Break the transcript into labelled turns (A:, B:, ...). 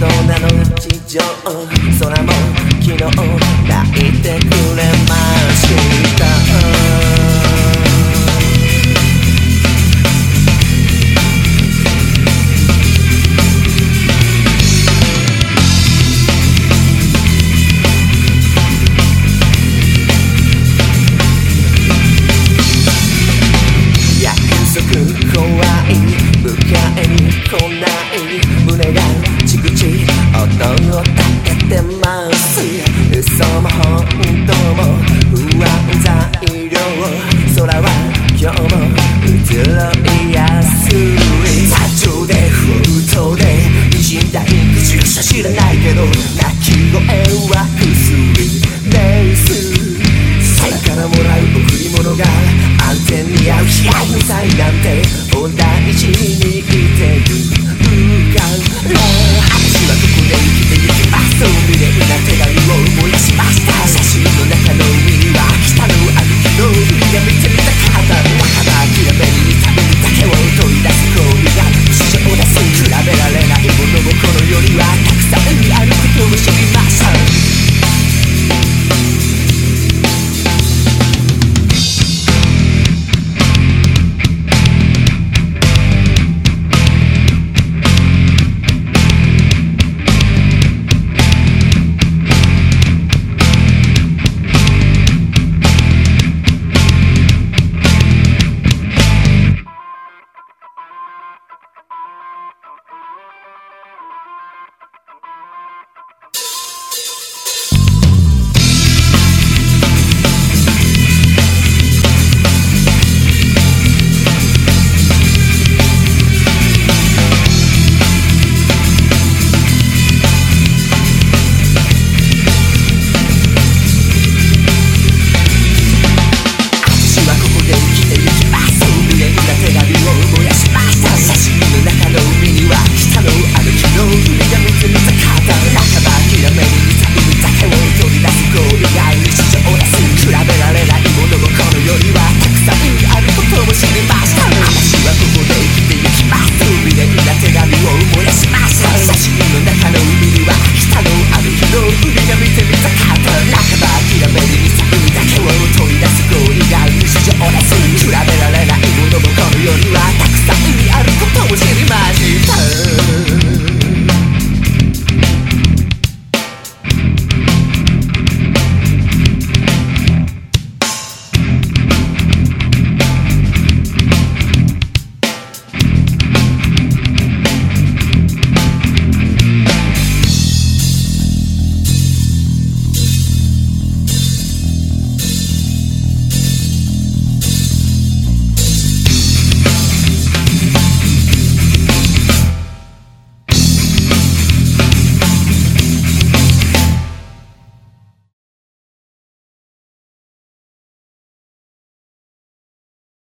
A: 大人の日常。空今日も移ろいやすい多情で封筒で滲んだインク住所知らないけど泣き声は薬ベース空からもらう贈り物が安全に合う悲哀の祭なんてお大事に